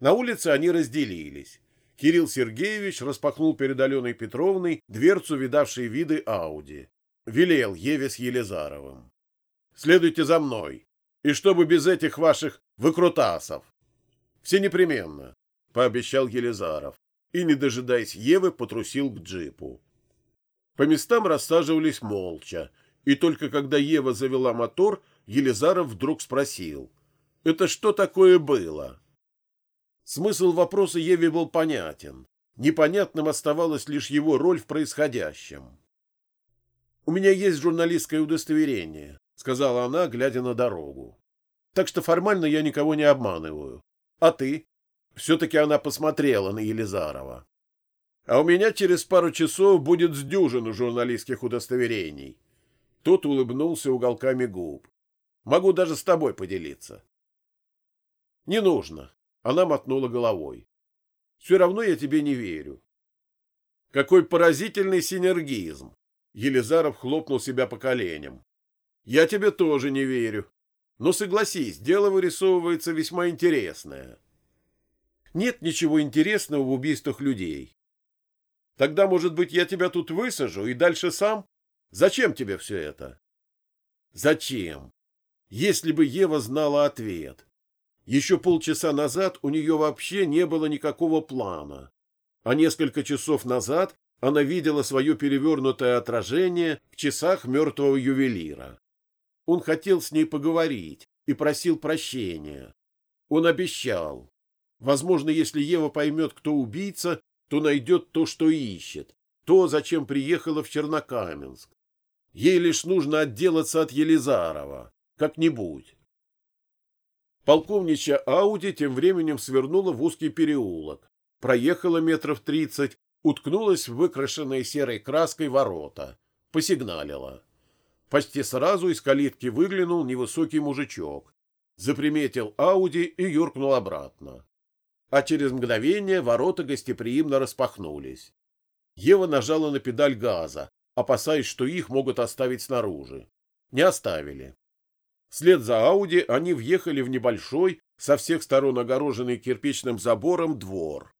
На улице они разделились. Кирилл Сергеевич распахнул перед Аленой Петровной дверцу видавшей виды Ауди. Велел Еве с Елизаровым. «Следуйте за мной. И чтобы без этих ваших выкрутасов». «Все непременно», — пообещал Елизаров. И, не дожидаясь Евы, потрусил к джипу. По местам рассаживались молча, и только когда Ева завела мотор, Елизаров вдруг спросил. «Это что такое было?» Смысл вопроса Еве был понятен. Непонятным оставалась лишь его роль в происходящем. «У меня есть журналистское удостоверение», — сказала она, глядя на дорогу. «Так что формально я никого не обманываю. А ты?» Все-таки она посмотрела на Елизарова. «А у меня через пару часов будет с дюжину журналистских удостоверений». Тот улыбнулся уголками губ. «Могу даже с тобой поделиться». «Не нужно. Она мотнула головой. Все равно я тебе не верю. Какой поразительный синергизм. Елизаров хлопнул себя по коленям. Я тебе тоже не верю. Но согласись, дело вырисовывается весьма интересное. Нет ничего интересного в убийствах людей. Тогда, может быть, я тебя тут высажу и дальше сам? Зачем тебе все это? Зачем? Если бы Ева знала ответ. Еще полчаса назад у нее вообще не было никакого плана, а несколько часов назад она видела свое перевернутое отражение в часах мертвого ювелира. Он хотел с ней поговорить и просил прощения. Он обещал. Возможно, если Ева поймет, кто убийца, то найдет то, что ищет, то, зачем приехала в Чернокаменск. Ей лишь нужно отделаться от Елизарова, как-нибудь. Полковничья Ауди тем временем свернула в узкий переулок, проехала метров тридцать, уткнулась в выкрашенные серой краской ворота, посигналила. Почти сразу из калитки выглянул невысокий мужичок, заприметил Ауди и юркнул обратно. А через мгновение ворота гостеприимно распахнулись. Ева нажала на педаль газа, опасаясь, что их могут оставить снаружи. Не оставили. Вслед за Ауди они въехали в небольшой, со всех сторон огороженный кирпичным забором, двор.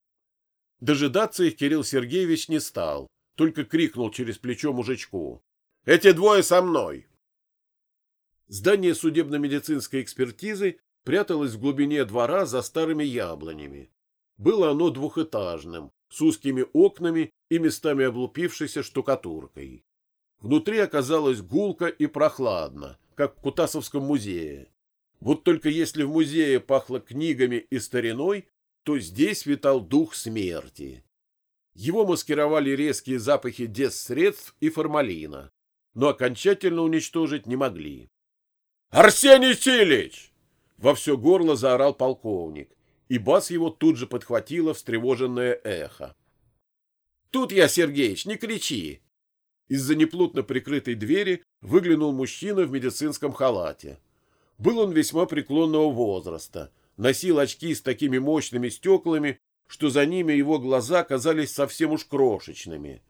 Дожидаться их Кирилл Сергеевич не стал, только крикнул через плечо мужичку. «Эти двое со мной!» Здание судебно-медицинской экспертизы пряталось в глубине двора за старыми яблонями. Было оно двухэтажным, с узкими окнами и местами облупившейся штукатуркой. Внутри оказалось гулко и прохладно, как в Кутасовском музее. Вот только если в музее пахло книгами и стариной, то здесь витал дух смерти. Его маскировали резкие запахи дезсредств и формалина, но окончательно уничтожить не могли. «Арсений Силич!» — во все горло заорал полковник, и бас его тут же подхватило встревоженное эхо. «Тут я, Сергеич, не кричи!» Из-за неплотно прикрытой двери выглянул мужчина в медицинском халате. Был он весьма преклонного возраста, носил очки с такими мощными стеклами, что за ними его глаза казались совсем уж крошечными.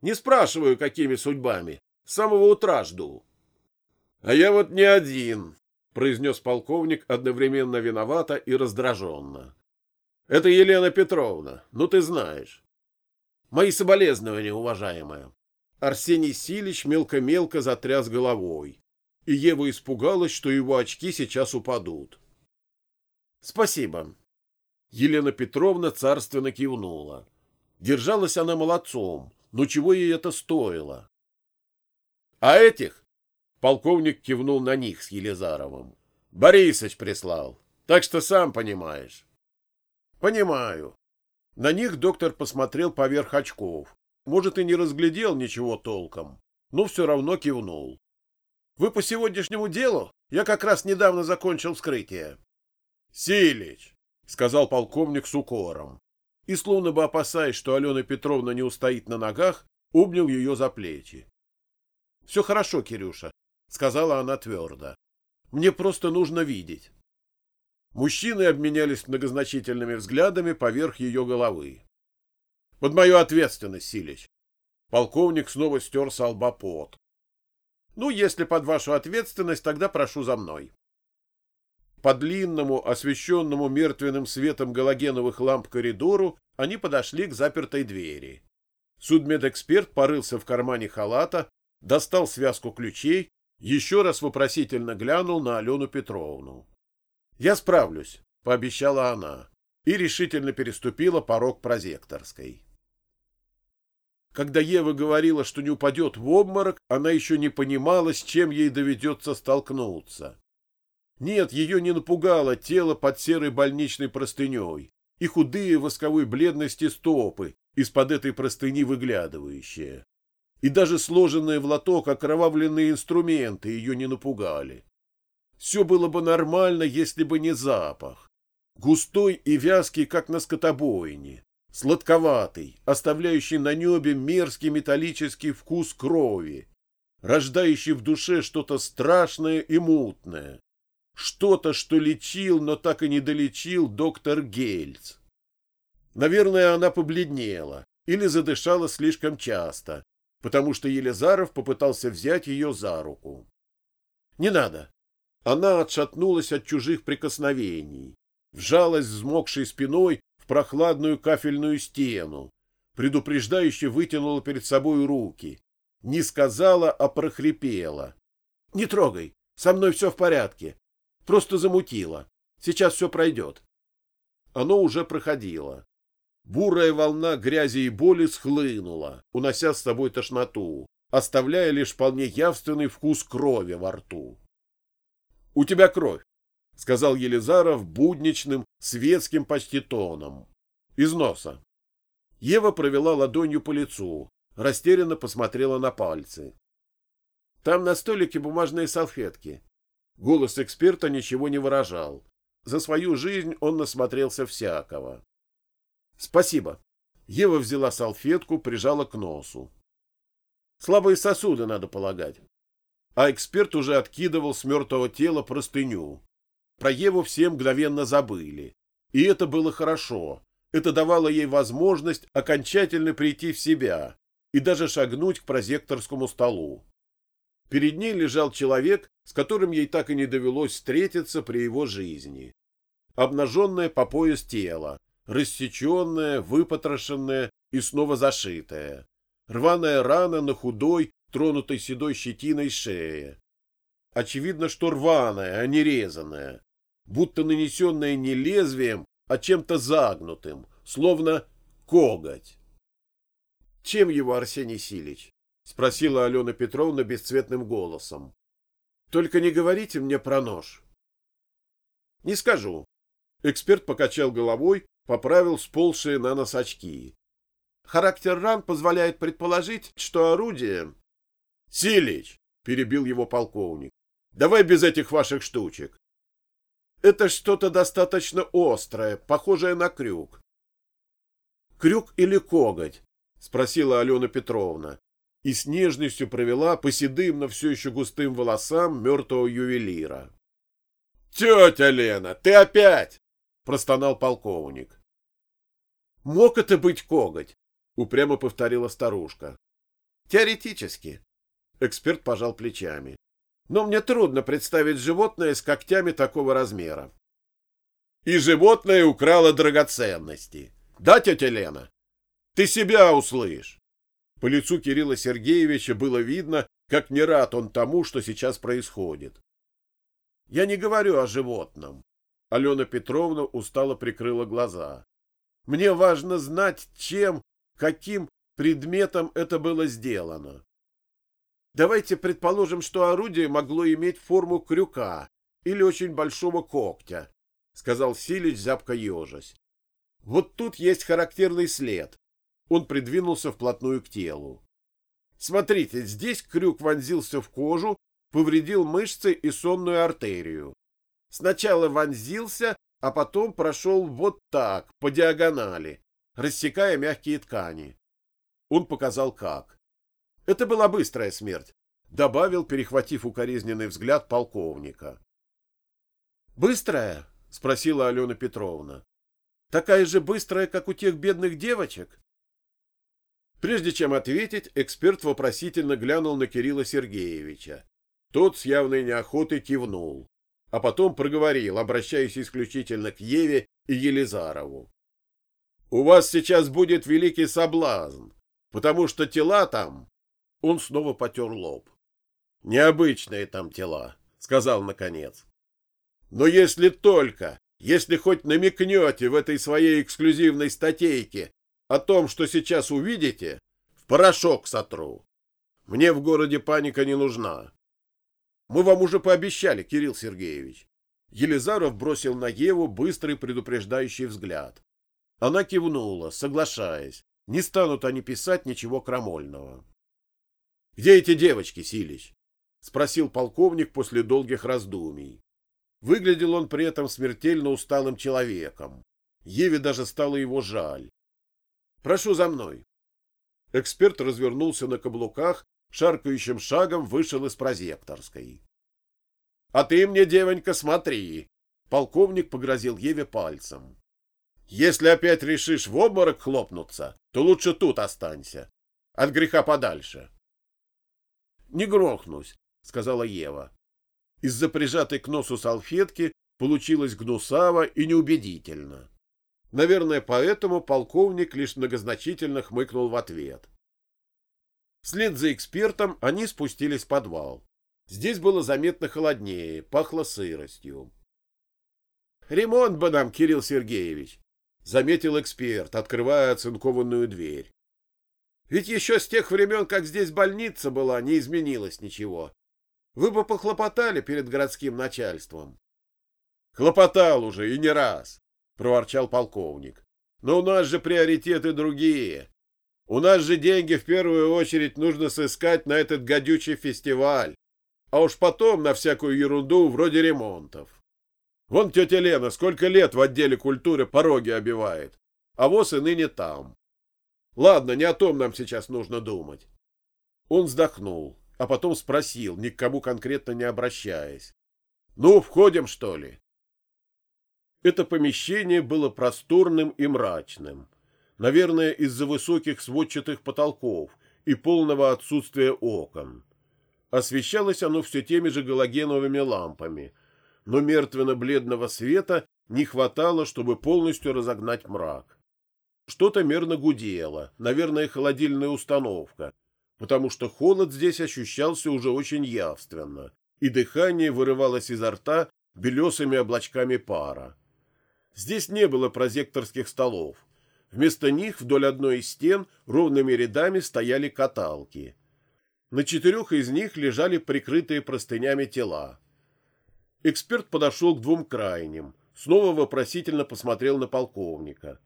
Не спрашиваю, какими судьбами. С самого утра жду. — А я вот не один, — произнес полковник одновременно виновато и раздраженно. — Это Елена Петровна, ну ты знаешь. — Мои соболезнования, уважаемая. Арсений Силич мелко-мелко затряс головой, и Ева испугалась, что его очки сейчас упадут. — Спасибо. Елена Петровна царственно кивнула. Держалась она молодцом, но чего ей это стоило? — А этих? — полковник кивнул на них с Елизаровым. — Борисыч прислал, так что сам понимаешь. — Понимаю. На них доктор посмотрел поверх очков, может, и не разглядел ничего толком, но все равно кивнул. «Вы по сегодняшнему делу? Я как раз недавно закончил вскрытие». «Силич!» — сказал полковник с укором. И, словно бы опасаясь, что Алена Петровна не устоит на ногах, обнял ее за плечи. «Все хорошо, Кирюша», — сказала она твердо. «Мне просто нужно видеть». Мужчины обменялись многозначительными взглядами поверх ее головы. Под мою ответственность, Силич. Полковник снова стер с лба пот. Ну, если под вашу ответственность, тогда прошу за мной. По длинному, освещенному мертвенным светом галогеновых ламп коридору они подошли к запертой двери. Судмедэксперт порылся в кармане халата, достал связку ключей, еще раз вопросительно глянул на Алену Петровну. «Я справлюсь», — пообещала она, и решительно переступила порог прозекторской. Когда Ева говорила, что не упадет в обморок, она еще не понимала, с чем ей доведется столкнуться. Нет, ее не напугало тело под серой больничной простыней и худые восковой бледности стопы, из-под этой простыни выглядывающие. И даже сложенные в лоток окровавленные инструменты ее не напугали. Все было бы нормально, если бы не запах. Густой и вязкий, как на скотобойне. Сладковатый, оставляющий на небе мерзкий металлический вкус крови, рождающий в душе что-то страшное и мутное. Что-то, что лечил, но так и не долечил доктор Гельц. Наверное, она побледнела или задышала слишком часто, потому что Елизаров попытался взять ее за руку. «Не надо!» Она отшатнулась от чужих прикосновений, вжалась взмокшей спиной прохладную кафельную стену, предупреждающе вытянула перед собой руки. Не сказала, а прохрипела. «Не трогай, со мной все в порядке. Просто замутила. Сейчас все пройдет». Оно уже проходило. Бурая волна грязи и боли схлынула, унося с собой тошноту, оставляя лишь вполне явственный вкус крови во рту. — У тебя кровь, — сказал Елизаров будничным, светским почти тоном. — Из носа. Ева провела ладонью по лицу, растерянно посмотрела на пальцы. — Там на столике бумажные салфетки. Голос эксперта ничего не выражал. За свою жизнь он насмотрелся всякого. Спасибо. Ева взяла салфетку, прижала к носу. Слабые сосуды, надо полагать. А эксперт уже откидывал с мертвого тела простыню. Про Еву все мгновенно забыли. И это было хорошо. Это давало ей возможность окончательно прийти в себя и даже шагнуть к прозекторскому столу. Перед ней лежал человек, с которым ей так и не довелось встретиться при его жизни. Обнаженное по пояс тело, рассеченная, выпотрошенная и снова зашитая. Рваная рана на худой, тронутой седой щетиной шее. Очевидно, что рваная, а не резаная, будто нанесенная не лезвием, а чем-то загнутым, словно коготь. — Чем его, Арсений Силич? — спросила Алена Петровна бесцветным голосом. — Только не говорите мне про нож. — Не скажу. Эксперт покачал головой поправил сползшие на нос очки. Характер ран позволяет предположить, что орудие... — Силич! — перебил его полковник. — Давай без этих ваших штучек. — Это что-то достаточно острое, похожее на крюк. — Крюк или коготь? — спросила Алена Петровна и с нежностью провела по седым, но все еще густым волосам мертвого ювелира. — Тетя Лена, ты опять! — простонал полковник. Мог это быть коготь? Упрямо повторила старушка. Теоретически. Эксперт пожал плечами. Но мне трудно представить животное с когтями такого размера. И животное украло драгоценности. Да, тетя Лена? Ты себя услышь. По лицу Кирилла Сергеевича было видно, как не рад он тому, что сейчас происходит. Я не говорю о животном. Алена Петровна устало прикрыла глаза. Мне важно знать, чем, каким предметом это было сделано. Давайте предположим, что орудие могло иметь форму крюка или очень большого когтя, сказал Силич, зябко ежась. Вот тут есть характерный след. Он придвинулся вплотную к телу. Смотрите, здесь крюк вонзился в кожу, повредил мышцы и сонную артерию. Сначала вонзился, а потом прошел вот так, по диагонали, рассекая мягкие ткани. Он показал как. Это была быстрая смерть, добавил, перехватив укоризненный взгляд полковника. «Быстрая?» — спросила Алена Петровна. «Такая же быстрая, как у тех бедных девочек?» Прежде чем ответить, эксперт вопросительно глянул на Кирилла Сергеевича. Тот с явной неохотой кивнул. а потом проговорил, обращаясь исключительно к Еве и Елизарову. «У вас сейчас будет великий соблазн, потому что тела там...» Он снова потер лоб. «Необычные там тела», — сказал наконец. «Но если только, если хоть намекнете в этой своей эксклюзивной статейке о том, что сейчас увидите, в порошок сотру. Мне в городе паника не нужна. Мы вам уже пообещали, Кирилл Сергеевич. Елизаров бросил на Еву быстрый предупреждающий взгляд. Она кивнула, соглашаясь. Не станут они писать ничего крамольного. — Где эти девочки, Силич? — спросил полковник после долгих раздумий. Выглядел он при этом смертельно усталым человеком. Еве даже стало его жаль. — Прошу за мной. Эксперт развернулся на каблуках шаркающим шагом вышел из прозекторской. — А ты мне, девонька, смотри! — полковник погрозил Еве пальцем. — Если опять решишь в обморок хлопнуться, то лучше тут останься. От греха подальше. — Не грохнусь, — сказала Ева. Из-за прижатой к носу салфетки получилось гнусаво и неубедительно. Наверное, поэтому полковник лишь многозначительно хмыкнул в ответ. Вслед за экспертом они спустились в подвал. Здесь было заметно холоднее, пахло сыростью. «Ремонт бы нам, Кирилл Сергеевич», — заметил эксперт, открывая оцинкованную дверь. «Ведь еще с тех времен, как здесь больница была, не изменилось ничего. Вы бы похлопотали перед городским начальством». «Хлопотал уже, и не раз», — проворчал полковник. «Но у нас же приоритеты другие. У нас же деньги в первую очередь нужно сыскать на этот гадючий фестиваль, а уж потом на всякую ерунду вроде ремонтов. Вон тетя Лена сколько лет в отделе культуры пороги обивает, а воз и ныне там. Ладно, не о том нам сейчас нужно думать. Он вздохнул, а потом спросил, ни к кому конкретно не обращаясь. «Ну, входим, что ли?» Это помещение было просторным и мрачным наверное, из-за высоких сводчатых потолков и полного отсутствия окон. Освещалось оно все теми же галогеновыми лампами, но мертвенно-бледного света не хватало, чтобы полностью разогнать мрак. Что-то мерно гудело, наверное, холодильная установка, потому что холод здесь ощущался уже очень явственно, и дыхание вырывалось изо рта белесыми облачками пара. Здесь не было прозекторских столов, Вместо них вдоль одной из стен ровными рядами стояли каталки. На четырех из них лежали прикрытые простынями тела. Эксперт подошел к двум крайним, снова вопросительно посмотрел на полковника.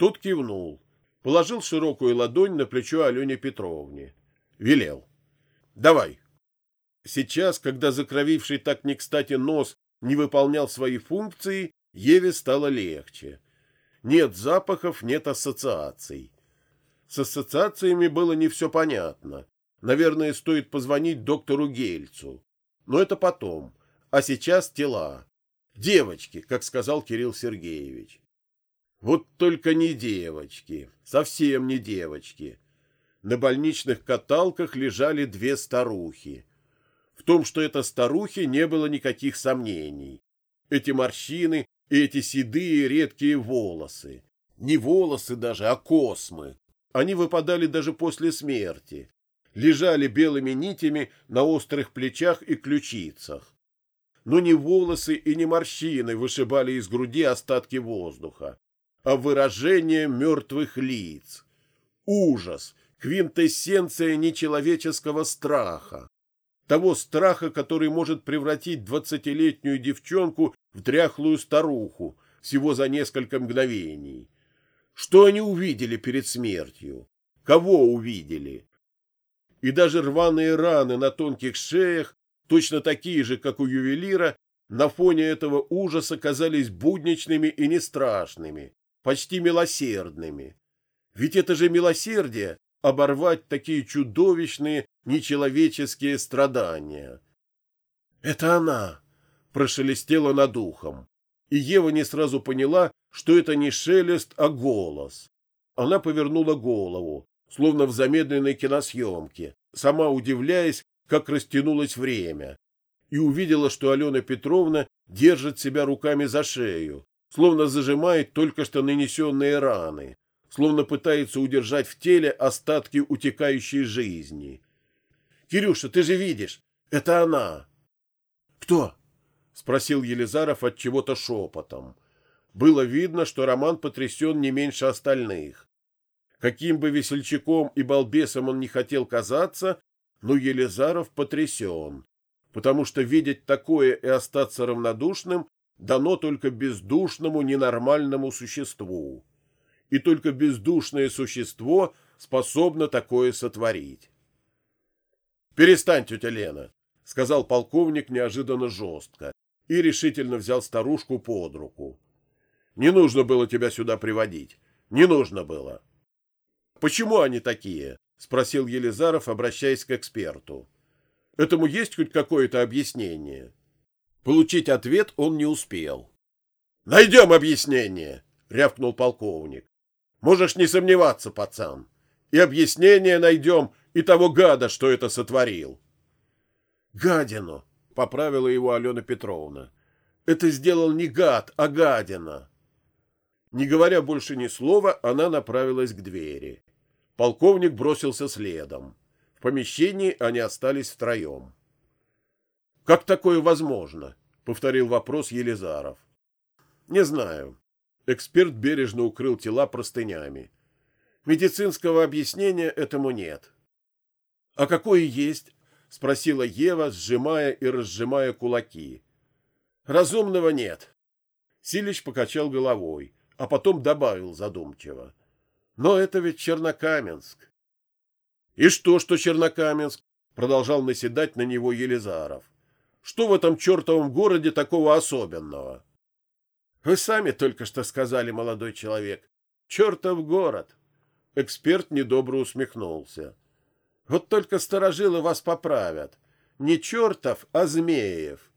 Тот кивнул, положил широкую ладонь на плечо Алене Петровне. Велел. «Давай». Сейчас, когда закровивший так не кстати нос не выполнял свои функции, Еве стало легче. Нет запахов, нет ассоциаций. С ассоциациями было не все понятно. Наверное, стоит позвонить доктору Гельцу. Но это потом. А сейчас тела. Девочки, как сказал Кирилл Сергеевич. Вот только не девочки. Совсем не девочки. На больничных каталках лежали две старухи. В том, что это старухи, не было никаких сомнений. Эти морщины и эти седые редкие волосы. Не волосы даже, а космы. Они выпадали даже после смерти. Лежали белыми нитями на острых плечах и ключицах. Но не волосы и не морщины вышибали из груди остатки воздуха, а выражение мертвых лиц. Ужас, квинтэссенция нечеловеческого страха. Того страха, который может превратить двадцатилетнюю девчонку в дряхлую старуху всего за несколько мгновений. Что они увидели перед смертью? Кого увидели? И даже рваные раны на тонких шеях, точно такие же, как у ювелира, на фоне этого ужаса казались будничными и не страшными, почти милосердными. Ведь это же милосердие — оборвать такие чудовищные нечеловеческие страдания. «Это она!» прошелестело над ухом, и Ева не сразу поняла, что это не шелест, а голос. Она повернула голову, словно в замедленной киносъемке, сама удивляясь, как растянулось время, и увидела, что Алена Петровна держит себя руками за шею, словно зажимает только что нанесенные раны, словно пытается удержать в теле остатки утекающей жизни. «Кирюша, ты же видишь, это она!» «Кто?» — спросил Елизаров от чего-то шепотом. Было видно, что Роман потрясен не меньше остальных. Каким бы весельчаком и балбесом он не хотел казаться, но Елизаров потрясен, потому что видеть такое и остаться равнодушным дано только бездушному ненормальному существу. И только бездушное существо способно такое сотворить. «Перестань, тетя Лена», — сказал полковник неожиданно жестко и решительно взял старушку под руку. «Не нужно было тебя сюда приводить. Не нужно было». «Почему они такие?» — спросил Елизаров, обращаясь к эксперту. «Этому есть хоть какое-то объяснение?» Получить ответ он не успел. «Найдем объяснение!» — рявкнул полковник. «Можешь не сомневаться, пацан. И объяснение найдем, и того гада, что это сотворил». «Гадину!» — поправила его Алена Петровна. «Это сделал не гад, а гадина!» Не говоря больше ни слова, она направилась к двери. Полковник бросился следом. В помещении они остались втроем. «Как такое возможно?» — повторил вопрос Елизаров. «Не знаю». Эксперт бережно укрыл тела простынями. «Медицинского объяснения этому нет». «А какое есть?» — спросила Ева, сжимая и разжимая кулаки. «Разумного нет». Силич покачал головой, а потом добавил задумчиво. «Но это ведь Чернокаменск». «И что, что Чернокаменск?» — продолжал наседать на него Елизаров. Что в этом чертовом городе такого особенного? Вы сами только что сказали, молодой человек. Чертов город. Эксперт недобро усмехнулся. Вот только сторожилы вас поправят. Не чертов, а змеев.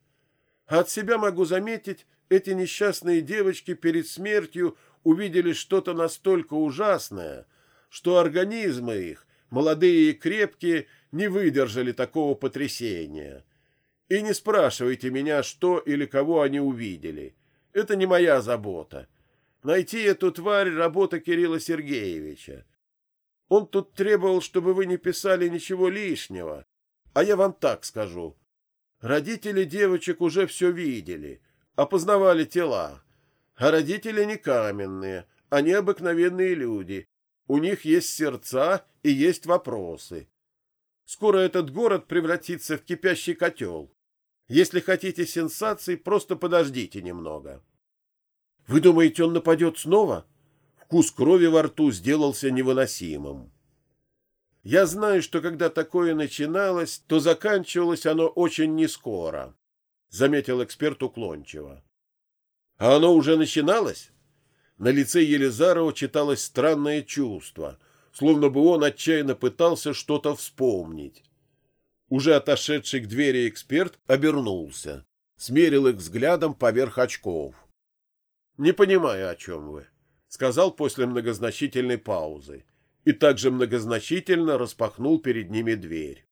от себя могу заметить, эти несчастные девочки перед смертью увидели что-то настолько ужасное, что организмы их, молодые и крепкие, не выдержали такого потрясения и не спрашивайте меня, что или кого они увидели. Это не моя забота. Найти эту тварь — работа Кирилла Сергеевича. Он тут требовал, чтобы вы не писали ничего лишнего. А я вам так скажу. Родители девочек уже все видели, опознавали тела. А родители не каменные, они обыкновенные люди. У них есть сердца и есть вопросы. Скоро этот город превратится в кипящий котел. Если хотите сенсаций, просто подождите немного. Вы думаете, он нападет снова? Вкус крови во рту сделался невыносимым. Я знаю, что когда такое начиналось, то заканчивалось оно очень нескоро, заметил эксперт уклончиво. А оно уже начиналось? На лице Елизарова читалось странное чувство — словно бы он отчаянно пытался что-то вспомнить. Уже отошедший к двери эксперт обернулся, смерил их взглядом поверх очков. — Не понимаю, о чем вы, — сказал после многозначительной паузы и также многозначительно распахнул перед ними дверь.